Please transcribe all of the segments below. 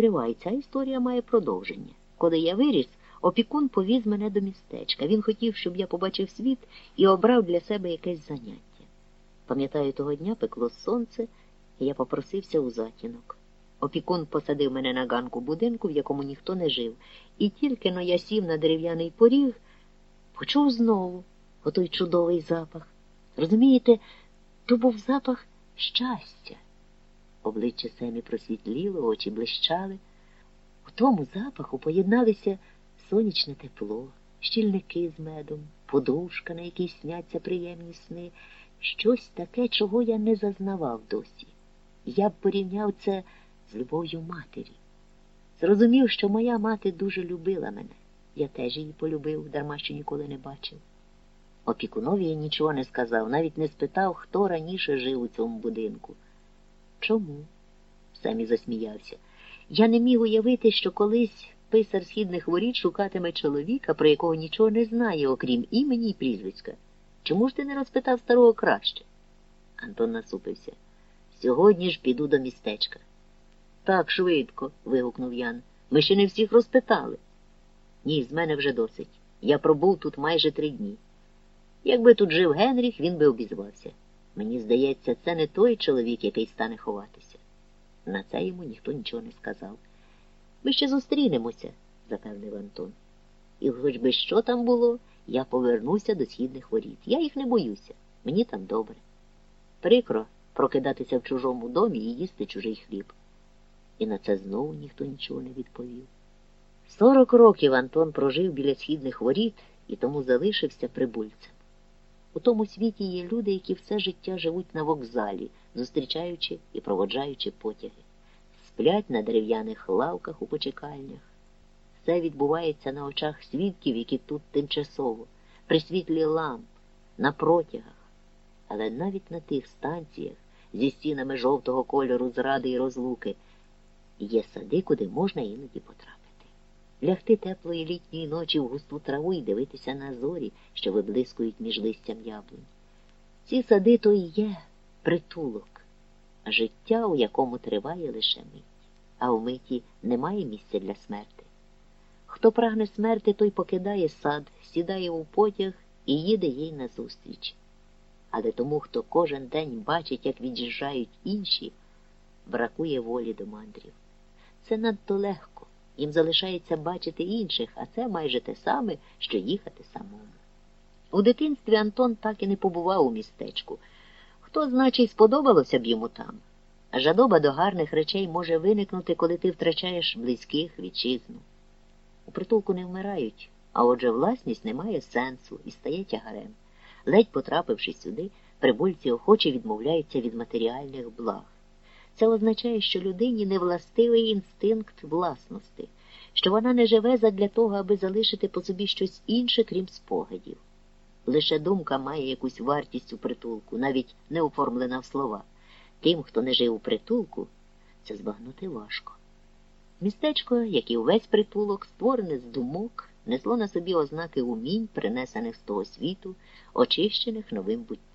Стривай, ця історія має продовження. Коли я виріс, опікун повіз мене до містечка. Він хотів, щоб я побачив світ і обрав для себе якесь заняття. Пам'ятаю, того дня пекло сонце, і я попросився у затінок. Опікун посадив мене на ганку будинку, в якому ніхто не жив, і тільки но я сів на дерев'яний поріг, почув знову отой чудовий запах. Розумієте, то був запах щастя. Обличчя Семі просвітліло, очі блищали. У тому запаху поєдналися сонячне тепло, щільники з медом, подушка, на якій сняться приємні сни, щось таке, чого я не зазнавав досі. Я б порівняв це з любов'ю матері. Зрозумів, що моя мати дуже любила мене. Я теж її полюбив, дарма що ніколи не бачив. Опікунові я нічого не сказав, навіть не спитав, хто раніше жив у цьому будинку. Чому? Самі засміявся. Я не міг уявити, що колись писар східних воріт шукатиме чоловіка, про якого нічого не знає, окрім імені і прізвиська. Чому ж ти не розпитав старого краще? Антон насупився. Сьогодні ж піду до містечка. Так швидко. вигукнув Ян. Ми ще не всіх розпитали. Ні, з мене вже досить. Я пробув тут майже три дні. Якби тут жив Генріх, він би обізвався. Мені здається, це не той чоловік, який стане ховатися. На це йому ніхто нічого не сказав. Ми ще зустрінемося, запевнив Антон. І хоч би що там було, я повернуся до східних воріт. Я їх не боюся, мені там добре. Прикро прокидатися в чужому домі і їсти чужий хліб. І на це знову ніхто нічого не відповів. Сорок років Антон прожив біля східних воріт і тому залишився прибульцем. У тому світі є люди, які все життя живуть на вокзалі, зустрічаючи і проводжаючи потяги, сплять на дерев'яних лавках у почекальнях. Все відбувається на очах свідків, які тут тимчасово, при світлі ламп, на протягах. Але навіть на тих станціях зі стінами жовтого кольору зради і розлуки є сади, куди можна іноді потрапити лягти теплої літньої ночі в густу траву і дивитися на зорі, що виблискують між листям яблунь. Ці сади то і є притулок, життя, у якому триває лише мить, а в миті немає місця для смерти. Хто прагне смерти, той покидає сад, сідає у потяг і їде їй назустріч. Але тому, хто кожен день бачить, як від'їжджають інші, бракує волі до мандрів. Це надто легко. Їм залишається бачити інших, а це майже те саме, що їхати самому. У дитинстві Антон так і не побував у містечку. Хто, значить, сподобалося б йому там. Жадоба до гарних речей може виникнути, коли ти втрачаєш близьких вітчизну. У притулку не вмирають, а отже власність не має сенсу і стає тягарем. Ледь потрапивши сюди, прибульці охоче відмовляються від матеріальних благ. Це означає, що людині не властивий інстинкт власності, що вона не живе задля того, аби залишити по собі щось інше, крім спогадів. Лише думка має якусь вартість у притулку, навіть не оформлена в слова. Тим, хто не жив у притулку, це збагнути важко. Містечко, як і увесь притулок, створене з думок, несло на собі ознаки умінь, принесених з того світу, очищених новим буттям.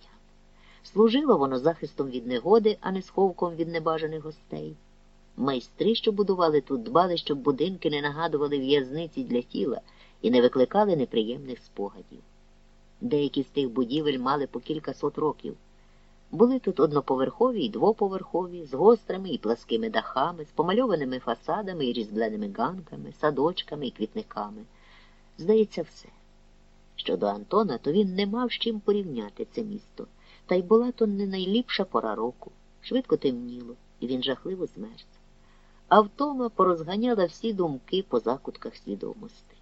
Служило воно захистом від негоди, а не сховком від небажаних гостей. Майстри, що будували тут, дбали, щоб будинки не нагадували в'язниці для тіла і не викликали неприємних спогадів. Деякі з тих будівель мали по кілька сот років. Були тут одноповерхові і двоповерхові, з гострими і пласкими дахами, з помальованими фасадами і різбленими ганками, садочками і квітниками. Здається, все. Щодо Антона, то він не мав з чим порівняти це місто. Та й була то не найліпша пора року. Швидко темніло, і він жахливо змерз. А втома порозганяла всі думки по закутках свідомості.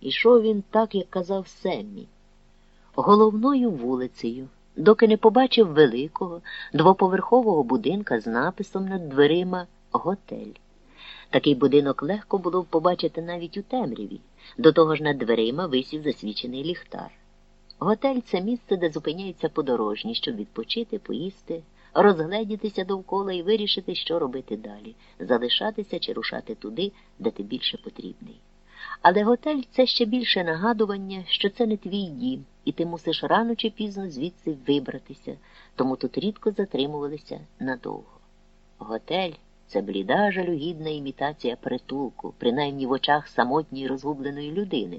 Ішов він так, як казав Семмі, головною вулицею, доки не побачив великого, двоповерхового будинка з написом над дверима Готель. Такий будинок легко було побачити навіть у темряві. До того ж над дверима висів засвічений ліхтар. Готель це місце, де зупиняються подорожні, щоб відпочити, поїсти, розгледітися довкола і вирішити, що робити далі, залишатися чи рушати туди, де ти більше потрібний. Але готель це ще більше нагадування, що це не твій дім, і ти мусиш рано чи пізно звідси вибратися, тому тут рідко затримувалися надовго. Готель це бліда жалюгідна імітація притулку, принаймні в очах самотньої розгубленої людини.